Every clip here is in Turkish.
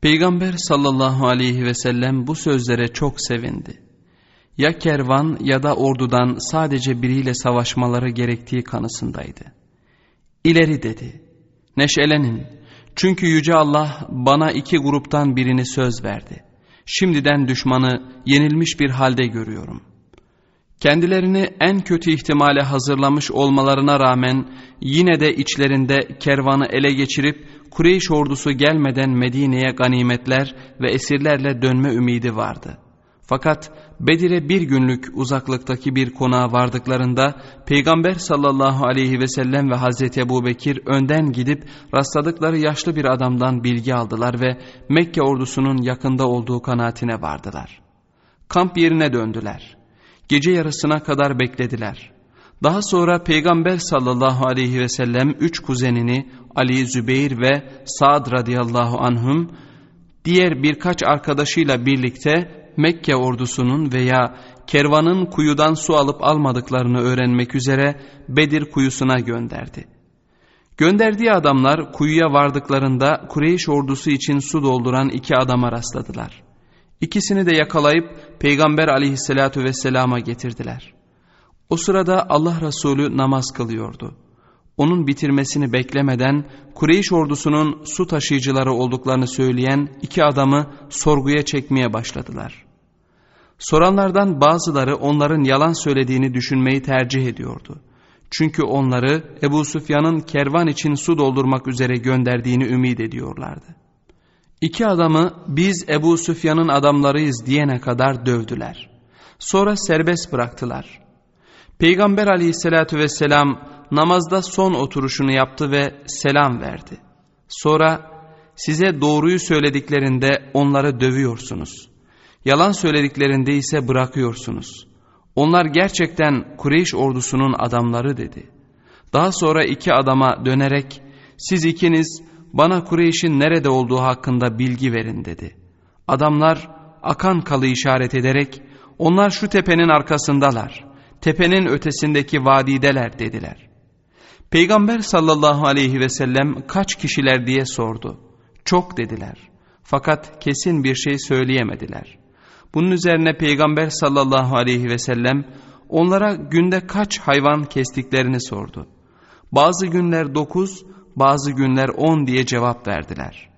Peygamber sallallahu aleyhi ve sellem bu sözlere çok sevindi. Ya kervan ya da ordudan sadece biriyle savaşmaları gerektiği kanısındaydı. İleri dedi. Neşelenin. Çünkü Yüce Allah bana iki gruptan birini söz verdi. Şimdiden düşmanı yenilmiş bir halde görüyorum. Kendilerini en kötü ihtimale hazırlamış olmalarına rağmen yine de içlerinde kervanı ele geçirip Kureyş ordusu gelmeden Medine'ye ganimetler ve esirlerle dönme ümidi vardı. Fakat Bedir'e bir günlük uzaklıktaki bir konağa vardıklarında Peygamber sallallahu aleyhi ve sellem ve Hazreti Ebu Bekir önden gidip rastladıkları yaşlı bir adamdan bilgi aldılar ve Mekke ordusunun yakında olduğu kanaatine vardılar. Kamp yerine döndüler. Gece yarısına kadar beklediler. Daha sonra Peygamber sallallahu aleyhi ve sellem üç kuzenini Ali, Zübeyir ve Sa'd radıyallahu anhum diğer birkaç arkadaşıyla birlikte Mekke ordusunun veya kervanın kuyudan su alıp almadıklarını öğrenmek üzere Bedir kuyusuna gönderdi. Gönderdiği adamlar kuyuya vardıklarında Kureyş ordusu için su dolduran iki adama rastladılar. İkisini de yakalayıp Peygamber aleyhissalatu vesselama getirdiler. O sırada Allah Resulü namaz kılıyordu. Onun bitirmesini beklemeden Kureyş ordusunun su taşıyıcıları olduklarını söyleyen iki adamı sorguya çekmeye başladılar. Soranlardan bazıları onların yalan söylediğini düşünmeyi tercih ediyordu. Çünkü onları Ebu Süfyan'ın kervan için su doldurmak üzere gönderdiğini ümit ediyorlardı. İki adamı biz Ebu Süfyan'ın adamlarıyız diyene kadar dövdüler. Sonra serbest bıraktılar. Peygamber aleyhissalatü vesselam namazda son oturuşunu yaptı ve selam verdi. Sonra size doğruyu söylediklerinde onları dövüyorsunuz. Yalan söylediklerinde ise bırakıyorsunuz. Onlar gerçekten Kureyş ordusunun adamları dedi. Daha sonra iki adama dönerek siz ikiniz bana Kureyş'in nerede olduğu hakkında bilgi verin dedi. Adamlar akan kalı işaret ederek onlar şu tepenin arkasındalar, tepenin ötesindeki vadideler dediler. Peygamber sallallahu aleyhi ve sellem kaç kişiler diye sordu. Çok dediler. Fakat kesin bir şey söyleyemediler. Bunun üzerine Peygamber sallallahu aleyhi ve sellem onlara günde kaç hayvan kestiklerini sordu. Bazı günler dokuz, bazı günler on diye cevap verdiler.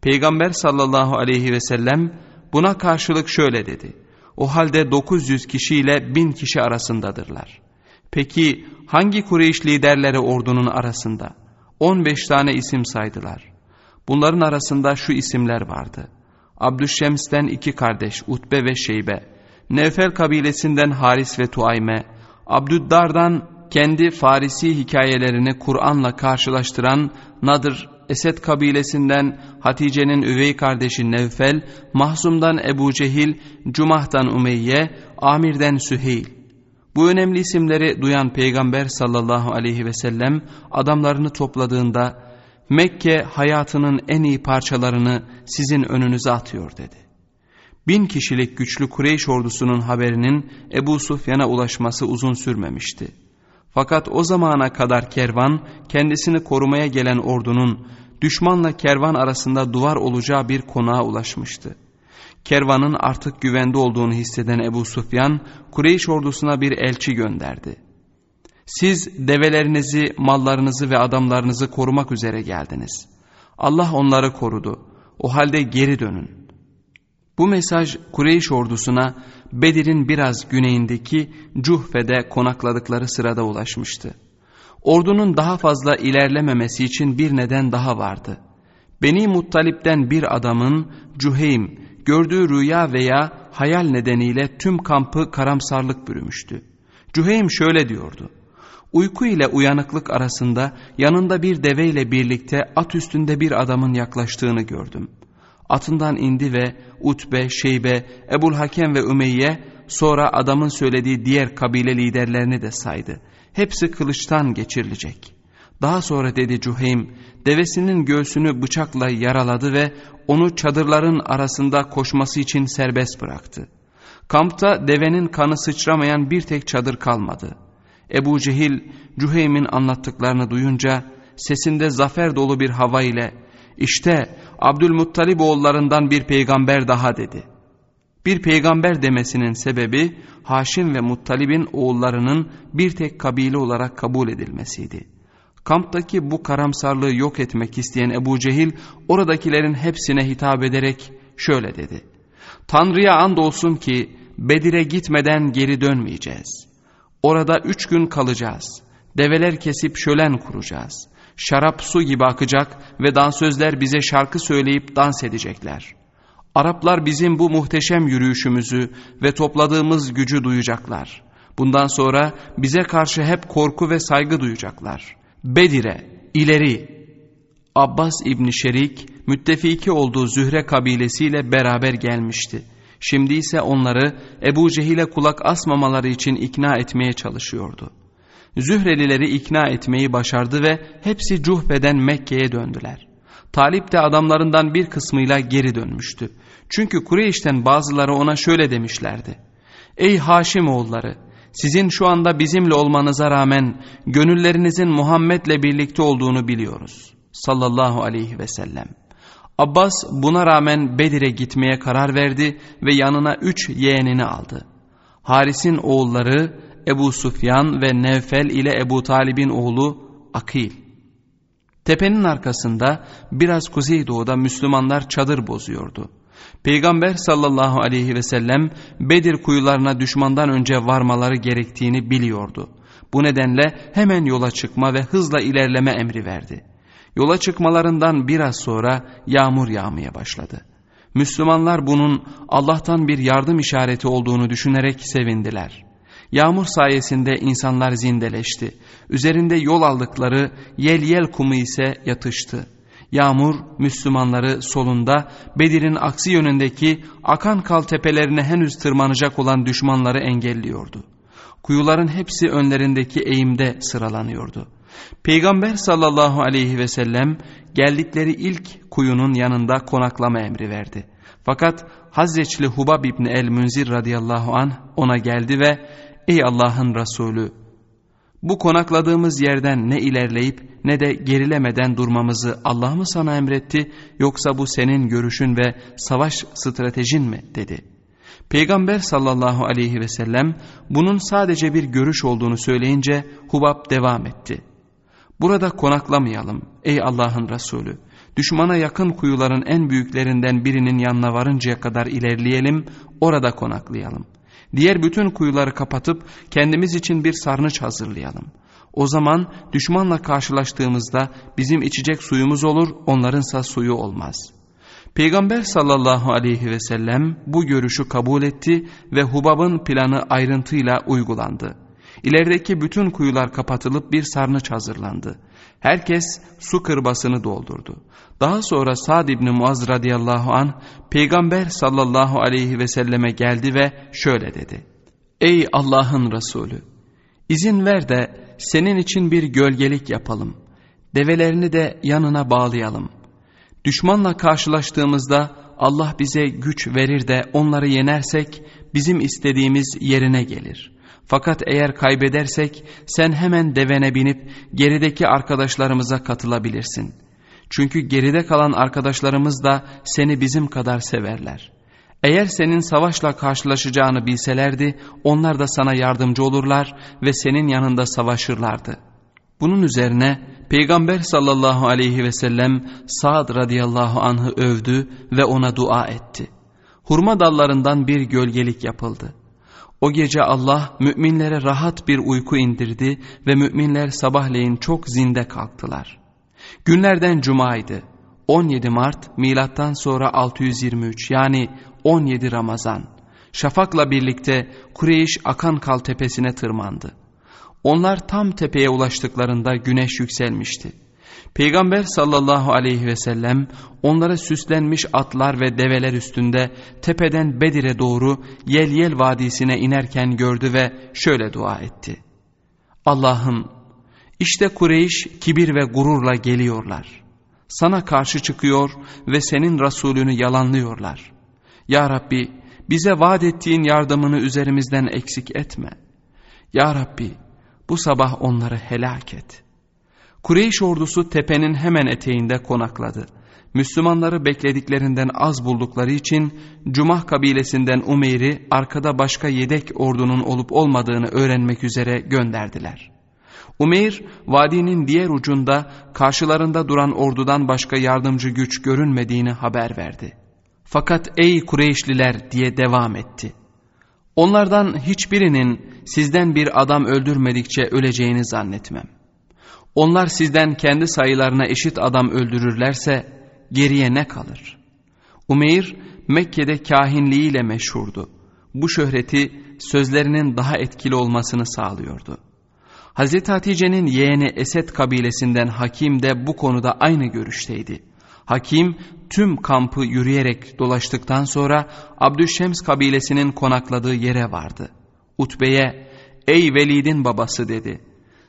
Peygamber sallallahu aleyhi ve sellem buna karşılık şöyle dedi. O halde 900 kişiyle bin kişi arasındadırlar. Peki hangi Kureyş liderleri ordunun arasında? 15 tane isim saydılar. Bunların arasında şu isimler vardı. Abdüşşems'ten iki kardeş Utbe ve Şeybe, Nevfel kabilesinden Haris ve Tuayme, Abdüddar'dan kendi Farisi hikayelerini Kur'an'la karşılaştıran Nadır, Esed kabilesinden Hatice'nin üvey kardeşi Nevfel, Mahzum'dan Ebu Cehil, Cumah'tan Umeyye, Amir'den Süheyl. Bu önemli isimleri duyan Peygamber sallallahu aleyhi ve sellem adamlarını topladığında Mekke hayatının en iyi parçalarını sizin önünüze atıyor dedi. Bin kişilik güçlü Kureyş ordusunun haberinin Ebu Sufyan'a ulaşması uzun sürmemişti. Fakat o zamana kadar kervan kendisini korumaya gelen ordunun düşmanla kervan arasında duvar olacağı bir konağa ulaşmıştı. Kervanın artık güvende olduğunu hisseden Ebu Sufyan Kureyş ordusuna bir elçi gönderdi. Siz develerinizi, mallarınızı ve adamlarınızı korumak üzere geldiniz. Allah onları korudu. O halde geri dönün. Bu mesaj Kureyş ordusuna Bedir'in biraz güneyindeki Cuhfe'de konakladıkları sırada ulaşmıştı. Ordunun daha fazla ilerlememesi için bir neden daha vardı. Beni Muttalip'ten bir adamın Cuheym gördüğü rüya veya hayal nedeniyle tüm kampı karamsarlık bürümüştü. Cuheym şöyle diyordu. Uyku ile uyanıklık arasında yanında bir deve ile birlikte at üstünde bir adamın yaklaştığını gördüm. Atından indi ve Utbe, Şeybe, Ebul Hakem ve Ümeyye sonra adamın söylediği diğer kabile liderlerini de saydı. Hepsi kılıçtan geçirilecek. Daha sonra dedi Cuheym, devesinin göğsünü bıçakla yaraladı ve onu çadırların arasında koşması için serbest bıraktı. Kampta devenin kanı sıçramayan bir tek çadır kalmadı. Ebu Cehil, Cüheym'in anlattıklarını duyunca sesinde zafer dolu bir hava ile İşte Abdülmuttalib oğullarından bir peygamber daha dedi. Bir peygamber demesinin sebebi Haşim ve Muttalib'in oğullarının bir tek kabile olarak kabul edilmesiydi. Kamptaki bu karamsarlığı yok etmek isteyen Ebu Cehil oradakilerin hepsine hitap ederek şöyle dedi. Tanrı'ya andolsun ki Bedir'e gitmeden geri dönmeyeceğiz. Orada üç gün kalacağız. Develer kesip şölen kuracağız. Şarap su gibi akacak ve dansözler bize şarkı söyleyip dans edecekler. Araplar bizim bu muhteşem yürüyüşümüzü ve topladığımız gücü duyacaklar. Bundan sonra bize karşı hep korku ve saygı duyacaklar. Bedir'e, ileri! Abbas İbni Şerik, müttefiki olduğu Zühre kabilesiyle beraber gelmişti. Şimdi ise onları Ebu Cehil'e kulak asmamaları için ikna etmeye çalışıyordu. Zührelileri ikna etmeyi başardı ve hepsi Cuhbe'den Mekke'ye döndüler. Talip de adamlarından bir kısmıyla geri dönmüştü. Çünkü Kureyş'ten bazıları ona şöyle demişlerdi. Ey Haşim oğulları! Sizin şu anda bizimle olmanıza rağmen gönüllerinizin Muhammed'le birlikte olduğunu biliyoruz. Sallallahu aleyhi ve sellem. Abbas buna rağmen Bedir'e gitmeye karar verdi ve yanına üç yeğenini aldı. Haris'in oğulları Ebu Sufyan ve Nevfel ile Ebu Talib'in oğlu Akil. Tepenin arkasında biraz kuzeydoğuda Müslümanlar çadır bozuyordu. Peygamber sallallahu aleyhi ve sellem Bedir kuyularına düşmandan önce varmaları gerektiğini biliyordu. Bu nedenle hemen yola çıkma ve hızla ilerleme emri verdi. Yola çıkmalarından biraz sonra yağmur yağmaya başladı. Müslümanlar bunun Allah'tan bir yardım işareti olduğunu düşünerek sevindiler. Yağmur sayesinde insanlar zindeleşti. Üzerinde yol aldıkları yel yel kumu ise yatıştı. Yağmur Müslümanları solunda Bedir'in aksi yönündeki akan kal tepelerine henüz tırmanacak olan düşmanları engelliyordu. Kuyuların hepsi önlerindeki eğimde sıralanıyordu. Peygamber sallallahu aleyhi ve sellem geldikleri ilk kuyunun yanında konaklama emri verdi. Fakat Hazreçli Hubab İbni el-Münzir radıyallahu an ona geldi ve ''Ey Allah'ın Resulü bu konakladığımız yerden ne ilerleyip ne de gerilemeden durmamızı Allah mı sana emretti yoksa bu senin görüşün ve savaş stratejin mi dedi. Peygamber sallallahu aleyhi ve sellem bunun sadece bir görüş olduğunu söyleyince Hubab devam etti. Burada konaklamayalım ey Allah'ın Resulü. Düşmana yakın kuyuların en büyüklerinden birinin yanına varıncaya kadar ilerleyelim orada konaklayalım. Diğer bütün kuyuları kapatıp kendimiz için bir sarnıç hazırlayalım. O zaman düşmanla karşılaştığımızda bizim içecek suyumuz olur, onlarınsa suyu olmaz. Peygamber sallallahu aleyhi ve sellem bu görüşü kabul etti ve Hubab'ın planı ayrıntıyla uygulandı. İlerideki bütün kuyular kapatılıp bir sarnıç hazırlandı. Herkes su kırbasını doldurdu. Daha sonra Sa'd ibn Muaz radıyallahu an Peygamber sallallahu aleyhi ve selleme geldi ve şöyle dedi. Ey Allah'ın Resulü! izin ver de senin için bir gölgelik yapalım. Develerini de yanına bağlayalım. Düşmanla karşılaştığımızda Allah bize güç verir de onları yenersek bizim istediğimiz yerine gelir.'' Fakat eğer kaybedersek sen hemen devene binip gerideki arkadaşlarımıza katılabilirsin. Çünkü geride kalan arkadaşlarımız da seni bizim kadar severler. Eğer senin savaşla karşılaşacağını bilselerdi onlar da sana yardımcı olurlar ve senin yanında savaşırlardı. Bunun üzerine Peygamber sallallahu aleyhi ve sellem Sa'd radıyallahu anh'ı övdü ve ona dua etti. Hurma dallarından bir gölgelik yapıldı. O gece Allah müminlere rahat bir uyku indirdi ve müminler sabahleyin çok zinde kalktılar. Günlerden cumaydı. 17 Mart milattan sonra 623 yani 17 Ramazan. Şafakla birlikte Kureyş Akankal tepesine tırmandı. Onlar tam tepeye ulaştıklarında güneş yükselmişti. Peygamber sallallahu aleyhi ve sellem onlara süslenmiş atlar ve develer üstünde tepeden Bedir'e doğru Yel Yel Vadisi'ne inerken gördü ve şöyle dua etti. Allah'ım işte Kureyş kibir ve gururla geliyorlar. Sana karşı çıkıyor ve senin Resulünü yalanlıyorlar. Ya Rabbi bize vaat ettiğin yardımını üzerimizden eksik etme. Ya Rabbi bu sabah onları helak et.'' Kureyş ordusu tepenin hemen eteğinde konakladı. Müslümanları beklediklerinden az buldukları için Cumah kabilesinden Umeyr'i arkada başka yedek ordunun olup olmadığını öğrenmek üzere gönderdiler. Umeyr vadinin diğer ucunda karşılarında duran ordudan başka yardımcı güç görünmediğini haber verdi. Fakat ey Kureyşliler diye devam etti. Onlardan hiçbirinin sizden bir adam öldürmedikçe öleceğini zannetmem. Onlar sizden kendi sayılarına eşit adam öldürürlerse geriye ne kalır? Umeyr Mekke'de kahinliğiyle meşhurdu. Bu şöhreti sözlerinin daha etkili olmasını sağlıyordu. Hazreti Hatice'nin yeğeni Esed kabilesinden Hakim de bu konuda aynı görüşteydi. Hakim tüm kampı yürüyerek dolaştıktan sonra Abdüşşems kabilesinin konakladığı yere vardı. Utbe'ye ey Velid'in babası dedi.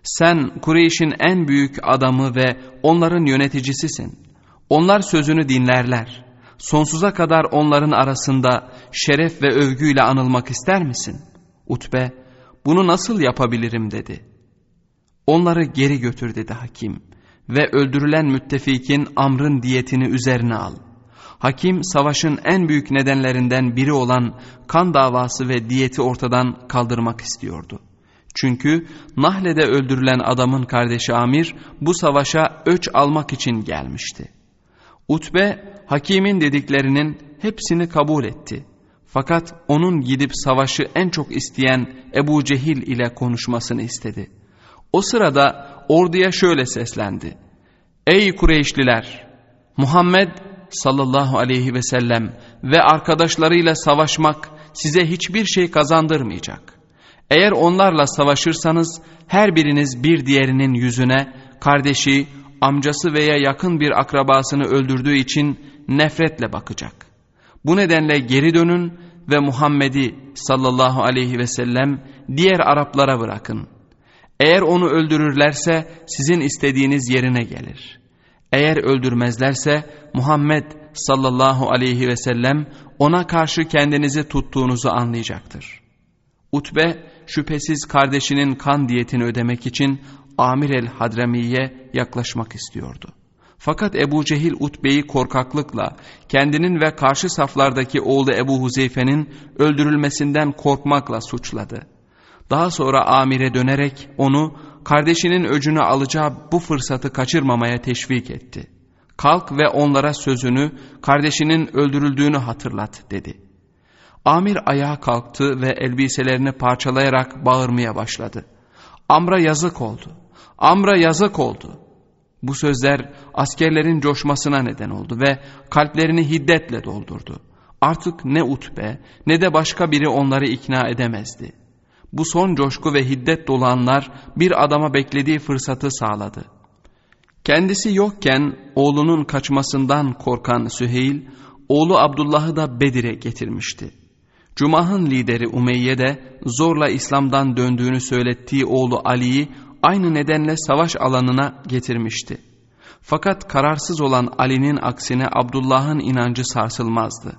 Sen Kureyş'in en büyük adamı ve onların yöneticisisin. Onlar sözünü dinlerler. Sonsuza kadar onların arasında şeref ve övgüyle anılmak ister misin? Utbe bunu nasıl yapabilirim dedi. Onları geri götür dedi hakim ve öldürülen müttefikin Amr'ın diyetini üzerine al. Hakim savaşın en büyük nedenlerinden biri olan kan davası ve diyeti ortadan kaldırmak istiyordu. Çünkü Nahle'de öldürülen adamın kardeşi Amir bu savaşa öç almak için gelmişti. Utbe hakimin dediklerinin hepsini kabul etti. Fakat onun gidip savaşı en çok isteyen Ebu Cehil ile konuşmasını istedi. O sırada orduya şöyle seslendi. Ey Kureyşliler! Muhammed sallallahu aleyhi ve sellem ve arkadaşlarıyla savaşmak size hiçbir şey kazandırmayacak. Eğer onlarla savaşırsanız her biriniz bir diğerinin yüzüne kardeşi, amcası veya yakın bir akrabasını öldürdüğü için nefretle bakacak. Bu nedenle geri dönün ve Muhammed'i sallallahu aleyhi ve sellem diğer Araplara bırakın. Eğer onu öldürürlerse sizin istediğiniz yerine gelir. Eğer öldürmezlerse Muhammed sallallahu aleyhi ve sellem ona karşı kendinizi tuttuğunuzu anlayacaktır. Utbe şüphesiz kardeşinin kan diyetini ödemek için Amir el-Hadrami'ye yaklaşmak istiyordu. Fakat Ebu Cehil Utbe'yi korkaklıkla kendinin ve karşı saflardaki oğlu Ebu Huzeyfe'nin öldürülmesinden korkmakla suçladı. Daha sonra amire dönerek onu kardeşinin öcünü alacağı bu fırsatı kaçırmamaya teşvik etti. Kalk ve onlara sözünü kardeşinin öldürüldüğünü hatırlat dedi. Amir ayağa kalktı ve elbiselerini parçalayarak bağırmaya başladı. Amr'a yazık oldu. Amr'a yazık oldu. Bu sözler askerlerin coşmasına neden oldu ve kalplerini hiddetle doldurdu. Artık ne Utbe ne de başka biri onları ikna edemezdi. Bu son coşku ve hiddet dolu anlar bir adama beklediği fırsatı sağladı. Kendisi yokken oğlunun kaçmasından korkan Süheyl, oğlu Abdullah'ı da Bedir'e getirmişti. Cumah'ın lideri Umeyye de zorla İslam'dan döndüğünü söylettiği oğlu Ali'yi aynı nedenle savaş alanına getirmişti. Fakat kararsız olan Ali'nin aksine Abdullah'ın inancı sarsılmazdı.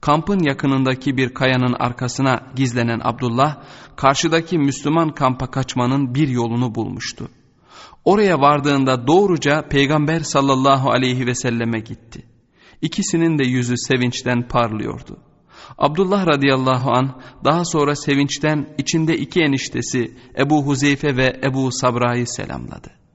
Kampın yakınındaki bir kayanın arkasına gizlenen Abdullah, karşıdaki Müslüman kampa kaçmanın bir yolunu bulmuştu. Oraya vardığında doğruca Peygamber sallallahu aleyhi ve selleme gitti. İkisinin de yüzü sevinçten parlıyordu. Abdullah radıyallahu an daha sonra sevinçten içinde iki eniştesi Ebu Huzeyfe ve Ebu Sabra'yı selamladı.